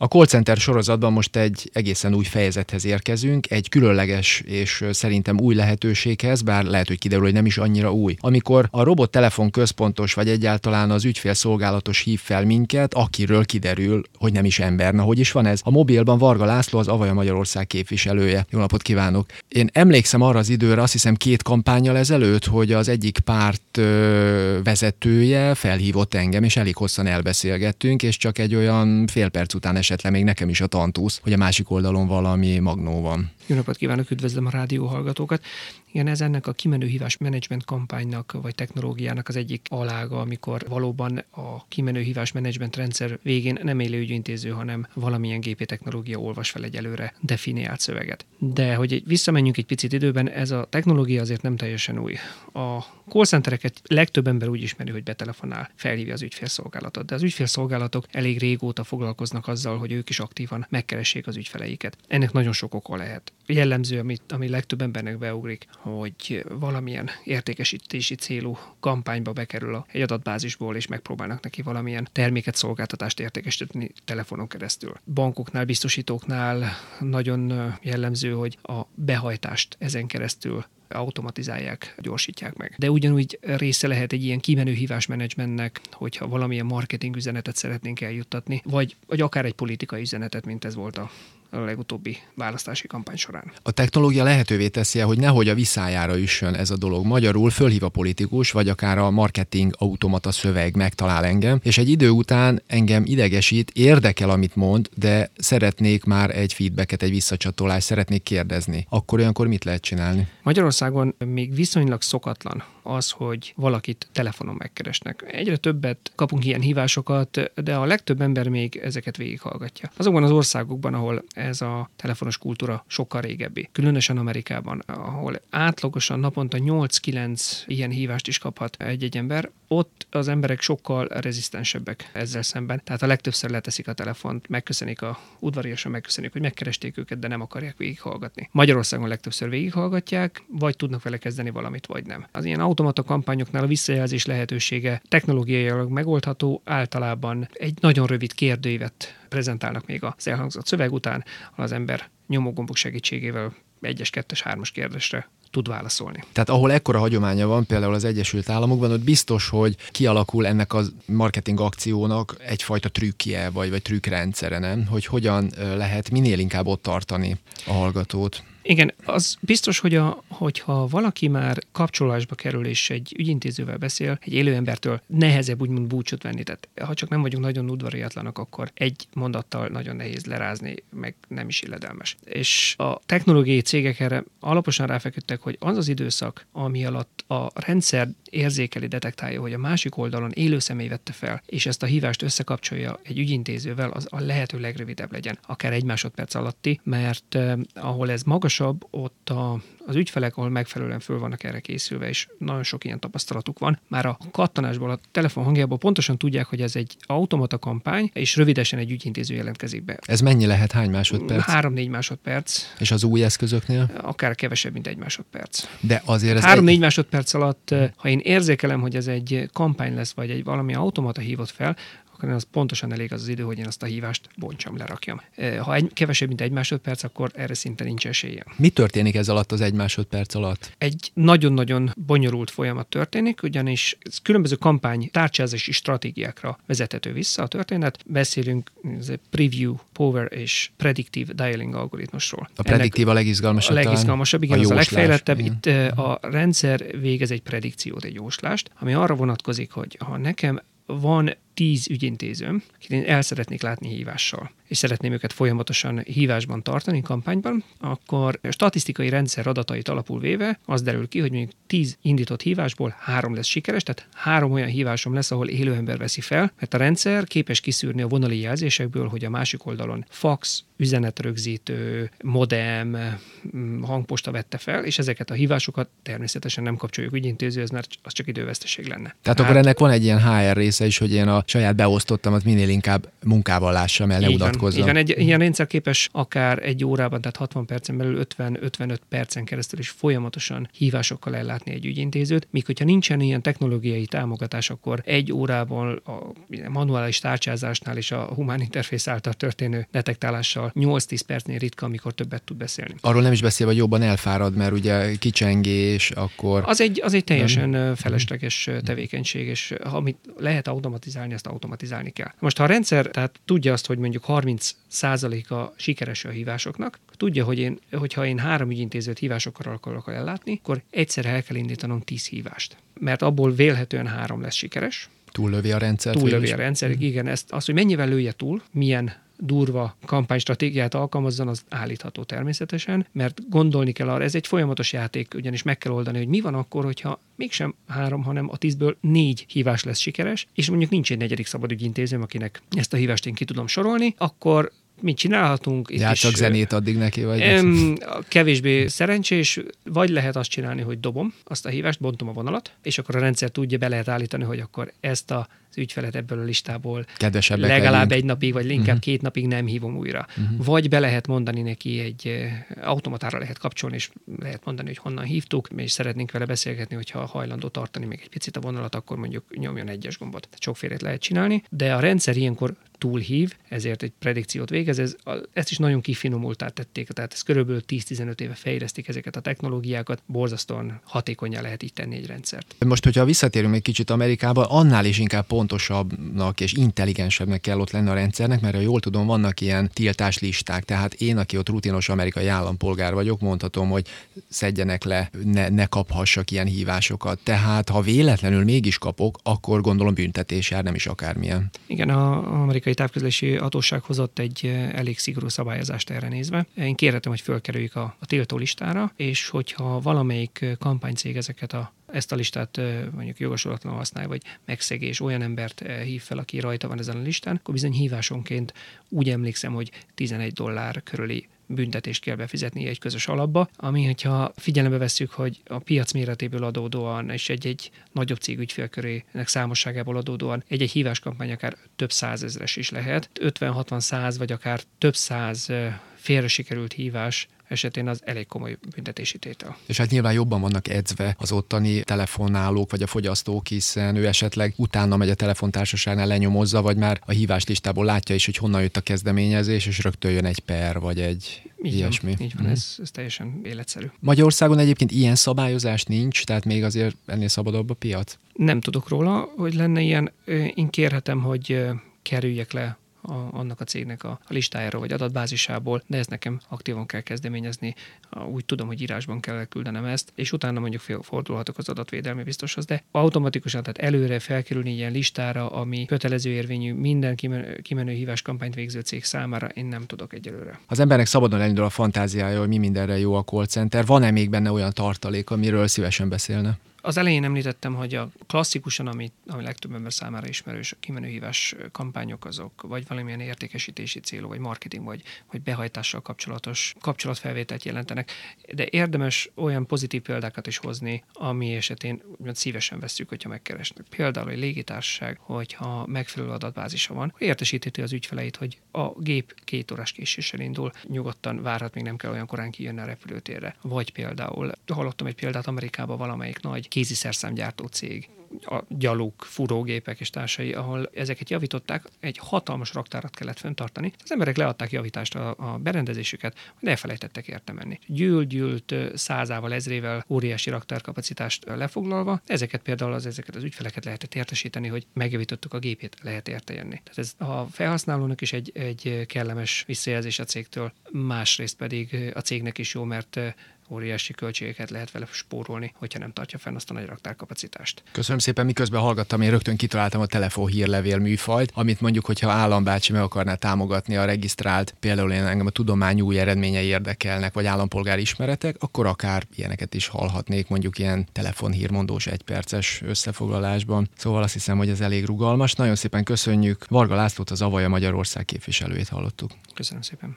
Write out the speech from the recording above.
A call center sorozatban most egy egészen új fejezethez érkezünk, egy különleges és szerintem új lehetőséghez, bár lehet, hogy kiderül, hogy nem is annyira új. Amikor a robot telefon központos, vagy egyáltalán az ügyfélszolgálatos hív fel minket, akiről kiderül, hogy nem is ember. Na, hogy is van ez? A mobilban Varga László, az Avaja Magyarország képviselője. Jó napot kívánok! Én emlékszem arra az időre, azt hiszem két kampányjal ezelőtt, hogy az egyik párt vezetője felhívott engem, és elég hosszan elbeszélgettünk, és csak egy olyan fél perc után esett le még nekem is a tantusz, hogy a másik oldalon valami magnó van. Jó napot kívánok, üdvözlöm a rádió hallgatókat. Igen, ez ennek a kimenő hívás menedzsment kampánynak vagy technológiának az egyik alága, amikor valóban a kimenő hívás menedzsment rendszer végén nem élő ügyintéző, hanem valamilyen gépi technológia olvas fel egy előre definiált szöveget. De hogy visszamenjünk egy picit időben, ez a technológia azért nem teljesen új. A call centereket legtöbb ember úgy ismeri, hogy betelefonál, felhívja az ügyfélszolgálatot, de az ügyfélszolgálatok elég régóta foglalkoznak azzal, hogy ők is aktívan megkeressék az ügyfeleiket. Ennek nagyon sok oka lehet jellemző, amit, ami legtöbb embernek beugrik, hogy valamilyen értékesítési célú kampányba bekerül a, egy adatbázisból, és megpróbálnak neki valamilyen terméket, szolgáltatást értékesíteni telefonon keresztül. Bankoknál, biztosítóknál nagyon jellemző, hogy a behajtást ezen keresztül automatizálják, gyorsítják meg. De ugyanúgy része lehet egy ilyen kimenő hívásmenedzsmentnek, hogyha valamilyen marketing üzenetet szeretnénk eljuttatni, vagy, vagy akár egy politikai üzenetet, mint ez volt a a legutóbbi választási kampány során. A technológia lehetővé teszi hogy nehogy a visszájára üssön ez a dolog. Magyarul fölhív a politikus, vagy akár a marketing automata szöveg megtalál engem, és egy idő után engem idegesít, érdekel, amit mond, de szeretnék már egy feedbacket, egy visszacsatolást, szeretnék kérdezni. Akkor olyankor mit lehet csinálni? Magyarországon még viszonylag szokatlan az, hogy valakit telefonon megkeresnek. Egyre többet kapunk ilyen hívásokat, de a legtöbb ember még ezeket végighallgatja. Azokban az országokban, ahol ez a telefonos kultúra sokkal régebbi, különösen Amerikában, ahol átlagosan naponta 8-9 ilyen hívást is kaphat egy-egy ember, ott az emberek sokkal rezisztensebbek ezzel szemben. Tehát a legtöbbször leteszik a telefont, megköszönik a udvariasan megköszönik, hogy megkeresték őket, de nem akarják végighallgatni. Magyarországon legtöbbször végighallgatják, vagy tudnak vele kezdeni valamit, vagy nem. Az ilyen automata kampányoknál a visszajelzés lehetősége technológiailag megoldható, általában egy nagyon rövid kérdőívet prezentálnak még az elhangzott szöveg után, az ember nyomógombok segítségével egyes, kettes, hármas kérdésre tud válaszolni. Tehát ahol ekkora hagyománya van, például az Egyesült Államokban, ott biztos, hogy kialakul ennek a marketing akciónak egyfajta trükkje, vagy, vagy trükkrendszere, nem? Hogy hogyan lehet minél inkább ott tartani a hallgatót. Igen, az biztos, hogy a, hogyha valaki már kapcsolásba kerül és egy ügyintézővel beszél, egy élő embertől nehezebb úgymond búcsút venni. Tehát ha csak nem vagyunk nagyon udvariatlanak, akkor egy mondattal nagyon nehéz lerázni, meg nem is illedelmes. És a technológiai cégek erre alaposan ráfeküdtek, hogy az az időszak, ami alatt a rendszer érzékeli, detektálja, hogy a másik oldalon élő személy vette fel, és ezt a hívást összekapcsolja egy ügyintézővel, az a lehető legrövidebb legyen, akár egy másodperc alatti, mert eh, ahol ez magasabb, ott a, az ügyfelek, ahol megfelelően föl vannak erre készülve, és nagyon sok ilyen tapasztalatuk van. Már a kattanásból, a telefon hangjából pontosan tudják, hogy ez egy automata kampány, és rövidesen egy ügyintéző jelentkezik be. Ez mennyi lehet? Hány másodperc? Három-négy másodperc. És az új eszközöknél? Akár kevesebb, mint egy másodperc. De azért ez Három-négy egy... másodperc alatt, ha én érzékelem, hogy ez egy kampány lesz, vagy egy valami automata hívott fel, akkor az pontosan elég az, az idő, hogy én azt a hívást bontsam, lerakjam. Ha egy, kevesebb, mint egy másodperc, akkor erre szinte nincs esélye. Mi történik ez alatt az egy másodperc alatt? Egy nagyon-nagyon bonyolult folyamat történik, ugyanis különböző kampány tárcsázási stratégiákra vezethető vissza a történet. Beszélünk ez preview, power és predictive dialing algoritmusról. A prediktív a legizgalmasabb. A legizgalmasabb, igen, a az a legfejlettebb. Igen. Itt a rendszer végez egy predikciót, egy jóslást, ami arra vonatkozik, hogy ha nekem van tíz ügyintézőm, akit én el szeretnék látni hívással, és szeretném őket folyamatosan hívásban tartani, kampányban, akkor a statisztikai rendszer adatait alapul véve az derül ki, hogy mondjuk tíz indított hívásból három lesz sikeres, tehát három olyan hívásom lesz, ahol élő ember veszi fel, mert a rendszer képes kiszűrni a vonali jelzésekből, hogy a másik oldalon fax, üzenetrögzítő, modem, mm, hangposta vette fel, és ezeket a hívásokat természetesen nem kapcsoljuk ügyintézőhöz, mert az csak időveszteség lenne. Tehát, Tehát akkor ennek van egy ilyen HR része is, hogy én a saját beosztottamat minél inkább munkával lássam el, ne unatkozzam. Van, egy ilyen rendszer képes akár egy órában, tehát 60 percen belül 50-55 percen keresztül is folyamatosan hívásokkal ellátni egy ügyintézőt, míg hogyha nincsen ilyen technológiai támogatás, akkor egy órában a manuális tárcsázásnál és a humán interfész által történő detektálással 8-10 percnél ritka, amikor többet tud beszélni. Arról nem is beszélve, hogy jobban elfárad, mert ugye kicsengés, akkor... Az egy, az egy teljesen nem. felesleges tevékenység, és amit lehet automatizálni, azt automatizálni kell. Most ha a rendszer tehát tudja azt, hogy mondjuk 30% a sikeres a hívásoknak, tudja, hogy én, hogyha én három ügyintézőt hívásokkal akarok ellátni, akkor egyszer el kell indítanom 10 hívást. Mert abból vélhetően három lesz sikeres, Túllövi a rendszer. Túllövi a rendszer, mm. igen. Ezt, az, hogy mennyivel lője túl, milyen durva kampánystratégiát alkalmazzon, az állítható természetesen, mert gondolni kell arra, ez egy folyamatos játék, ugyanis meg kell oldani, hogy mi van akkor, hogyha mégsem három, hanem a tízből négy hívás lesz sikeres, és mondjuk nincs egy negyedik szabadügyintézőm, akinek ezt a hívást én ki tudom sorolni, akkor mit csinálhatunk. Itt csak zenét addig neki, vagy? Em, kevésbé szerencsés, vagy lehet azt csinálni, hogy dobom azt a hívást, bontom a vonalat, és akkor a rendszer tudja, be lehet állítani, hogy akkor ezt a az ügyfelet ebből a listából legalább egy napig, vagy inkább uh-huh. két napig nem hívom újra. Uh-huh. Vagy be lehet mondani neki egy automatára lehet kapcsolni, és lehet mondani, hogy honnan hívtuk, és szeretnénk vele beszélgetni, hogyha hajlandó tartani még egy picit a vonalat, akkor mondjuk nyomjon egyes gombot. Tehát sokfélét lehet csinálni, de a rendszer ilyenkor túlhív, ezért egy predikciót végez. Ez, ezt is nagyon kifinomultá tették, tehát ez körülbelül 10-15 éve fejlesztik ezeket a technológiákat, borzasztóan hatékonyan lehet így tenni egy rendszert. Most, hogyha visszatérünk egy kicsit Amerikába, annál is inkább pontosabbnak és intelligensebbnek kell ott lenni a rendszernek, mert ha jól tudom, vannak ilyen tiltás listák. Tehát én, aki ott rutinos amerikai állampolgár vagyok, mondhatom, hogy szedjenek le, ne, ne kaphassak ilyen hívásokat. Tehát, ha véletlenül mégis kapok, akkor gondolom büntetés jár, nem is akármilyen. Igen, a amerikai távközlési hatóság hozott egy elég szigorú szabályozást erre nézve. Én kérhetem, hogy fölkerüljük a, a tiltó listára, és hogyha valamelyik kampánycég ezeket a ezt a listát mondjuk jogosulatlanul használja, vagy megszegés, olyan embert hív fel, aki rajta van ezen a listán, akkor bizony hívásonként úgy emlékszem, hogy 11 dollár körüli büntetést kell befizetni egy közös alapba, ami, hogyha figyelembe vesszük, hogy a piac méretéből adódóan és egy-egy nagyobb cég ügyfélkörének számosságából adódóan egy-egy híváskampány akár több százezres is lehet, 50-60 száz vagy akár több száz félre sikerült hívás esetén az elég komoly büntetési tétel. És hát nyilván jobban vannak edzve az ottani telefonálók vagy a fogyasztók, hiszen ő esetleg utána megy a telefontársaságnál lenyomozza, vagy már a hívás listából látja is, hogy honnan jött a kezdeményezés, és rögtön jön egy per, vagy egy így ilyesmi. Van, így van, mm. ez, ez teljesen életszerű. Magyarországon egyébként ilyen szabályozás nincs, tehát még azért ennél szabadabb a piac? Nem tudok róla, hogy lenne ilyen. Én kérhetem, hogy kerüljek le a, annak a cégnek a, a listájáról vagy adatbázisából, de ezt nekem aktívan kell kezdeményezni. Úgy tudom, hogy írásban kell küldenem ezt, és utána mondjuk fordulhatok az adatvédelmi biztoshoz, de automatikusan, tehát előre felkerülni ilyen listára, ami kötelező érvényű minden kimenő, hívás kampányt végző cég számára, én nem tudok egyelőre. Az embernek szabadon elindul a fantáziája, hogy mi mindenre jó a call center. Van-e még benne olyan tartalék, amiről szívesen beszélne? Az elején említettem, hogy a klasszikusan, ami, ami legtöbb ember számára ismerős, a kimenőhívás kampányok azok, vagy valamilyen értékesítési célú, vagy marketing, vagy, vagy behajtással kapcsolatos kapcsolatfelvételt jelentenek. De érdemes olyan pozitív példákat is hozni, ami esetén szívesen veszük, hogyha megkeresnek. Például egy légitársaság, hogyha megfelelő adatbázisa van, értesítheti az ügyfeleit, hogy a gép két órás késéssel indul, nyugodtan várhat, még nem kell olyan korán kijönni a repülőtérre. Vagy például, hallottam egy példát Amerikában valamelyik nagy kéziszerszámgyártó cég, a gyaluk, furógépek és társai, ahol ezeket javították, egy hatalmas raktárat kellett fenntartani. Az emberek leadták javítást a, a berendezésüket, de elfelejtettek érte menni. Gyűlt-gyűlt százával, ezrével óriási raktárkapacitást lefoglalva, ezeket például az, ezeket az ügyfeleket lehetett értesíteni, hogy megjavítottuk a gépét, lehet érte jönni. Tehát ez a felhasználónak is egy, egy kellemes visszajelzés a cégtől, másrészt pedig a cégnek is jó, mert óriási költségeket lehet vele spórolni, hogyha nem tartja fenn azt a nagy raktárkapacitást. Köszönöm szépen, miközben hallgattam, én rögtön kitaláltam a telefonhírlevél műfajt, amit mondjuk, hogyha állambácsi meg akarná támogatni a regisztrált, például én engem a tudomány új eredményei érdekelnek, vagy állampolgári ismeretek, akkor akár ilyeneket is hallhatnék, mondjuk ilyen telefonhírmondós egyperces összefoglalásban. Szóval azt hiszem, hogy ez elég rugalmas. Nagyon szépen köszönjük. Varga Lászlót az Avaja Magyarország képviselőjét hallottuk. Köszönöm szépen.